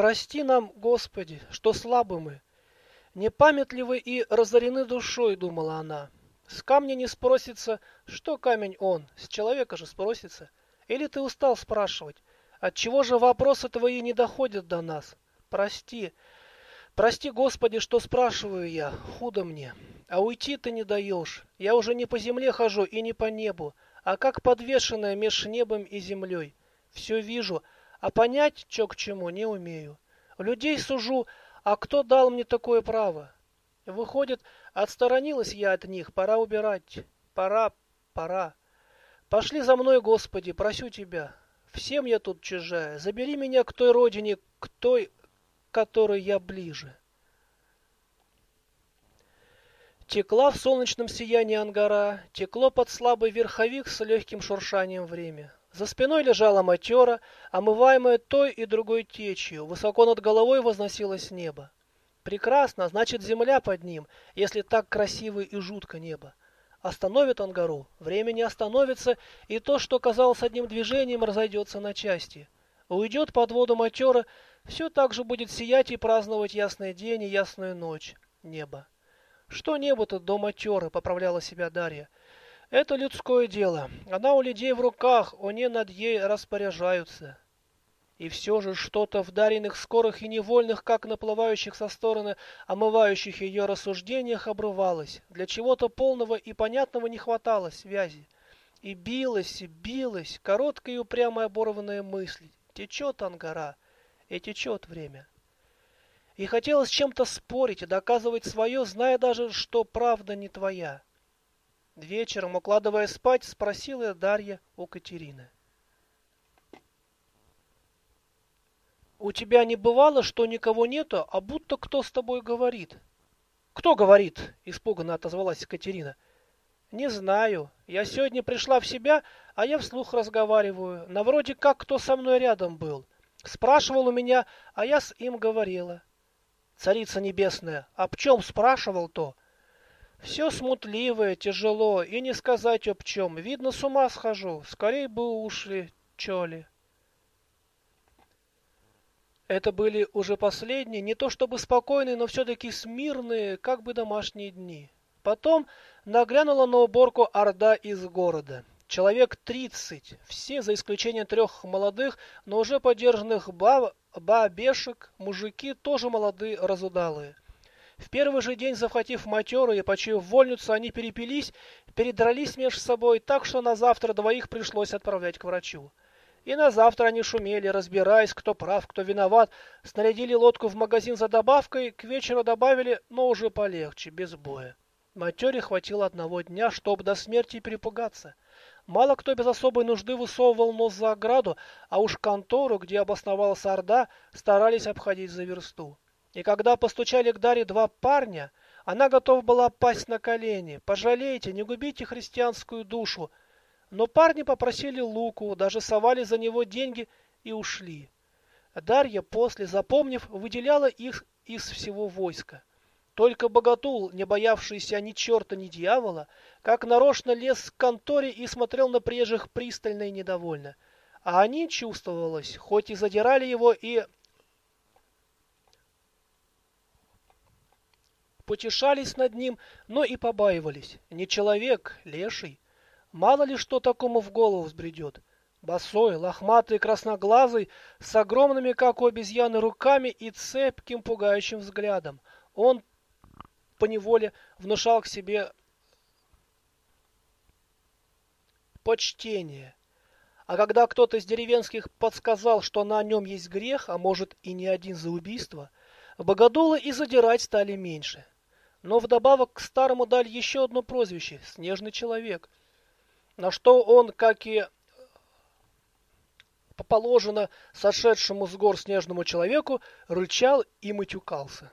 Прости нам, Господи, что слабы мы. Непамятливы и разорены душой, думала она. С камня не спросится, что камень он, с человека же спросится. Или ты устал спрашивать, отчего же вопросы твои не доходят до нас? Прости, прости, Господи, что спрашиваю я, худо мне. А уйти ты не даешь. Я уже не по земле хожу и не по небу, а как подвешенная меж небом и землей. Все вижу, а понять, что к чему, не умею. Людей сужу, а кто дал мне такое право? Выходит, отсторонилась я от них, пора убирать. Пора, пора. Пошли за мной, Господи, просю Тебя. Всем я тут чужая. Забери меня к той родине, к той, которой я ближе. Текла в солнечном сиянии ангара, текло под слабый верховик с легким шуршанием время. За спиной лежала матера, омываемая той и другой течью, высоко над головой возносилось небо. Прекрасно, значит земля под ним, если так красиво и жутко небо. Остановит он гору, время не остановится, и то, что казалось одним движением, разойдется на части. Уйдет под воду матера, все так же будет сиять и праздновать ясный день и ясную ночь. Небо. Что небо-то до матеры, поправляла себя Дарья. Это людское дело. Она у людей в руках, они над ей распоряжаются. И все же что-то в даренных скорых и невольных, как наплывающих со стороны, омывающих ее рассуждениях, обрывалось. Для чего-то полного и понятного не хватало связи. И билась, и билась, короткая и упрямая оборванная мысль. Течет ангара, и течет время. И хотелось чем-то спорить и доказывать свое, зная даже, что правда не твоя. Вечером, укладывая спать, спросила Дарья у Катерины. «У тебя не бывало, что никого нету, а будто кто с тобой говорит?» «Кто говорит?» – испуганно отозвалась Катерина. «Не знаю. Я сегодня пришла в себя, а я вслух разговариваю. На вроде как кто со мной рядом был. Спрашивал у меня, а я с им говорила. Царица небесная, об чем спрашивал-то? Все смутливое, тяжело, и не сказать об чем. Видно, с ума схожу. Скорей бы ушли, чоли. Это были уже последние, не то чтобы спокойные, но все-таки смирные, как бы домашние дни. Потом наглянула на уборку орда из города. Человек тридцать, все за исключением трех молодых, но уже подержанных баб, бабешек, мужики тоже молодые, разудалые. В первый же день, захватив матеру и почуяв вольницу, они перепились, передрались между собой так, что на завтра двоих пришлось отправлять к врачу. И на завтра они шумели, разбираясь, кто прав, кто виноват, снарядили лодку в магазин за добавкой, к вечеру добавили, но уже полегче, без боя. Матере хватило одного дня, чтобы до смерти перепугаться. Мало кто без особой нужды высовывал нос за ограду, а уж контору, где обосновалась Орда, старались обходить за версту. И когда постучали к Даре два парня, она готова была пасть на колени. «Пожалейте, не губите христианскую душу!» Но парни попросили Луку, даже совали за него деньги и ушли. Дарья после, запомнив, выделяла их из всего войска. Только богатул, не боявшийся ни черта, ни дьявола, как нарочно лез к конторе и смотрел на прежних пристально и недовольно. А они, чувствовалось, хоть и задирали его и потешались над ним, но и побаивались. Не человек, леший. Мало ли что такому в голову взбредет. Босой, лохматый, красноглазый, с огромными, как у обезьяны, руками и цепким, пугающим взглядом. Он поневоле внушал к себе почтение. А когда кто-то из деревенских подсказал, что на нем есть грех, а может и не один за убийство, богодулы и задирать стали меньше. Но вдобавок к старому дали еще одно прозвище – «Снежный человек», на что он, как и положено сошедшему с гор снежному человеку, рычал и матюкался.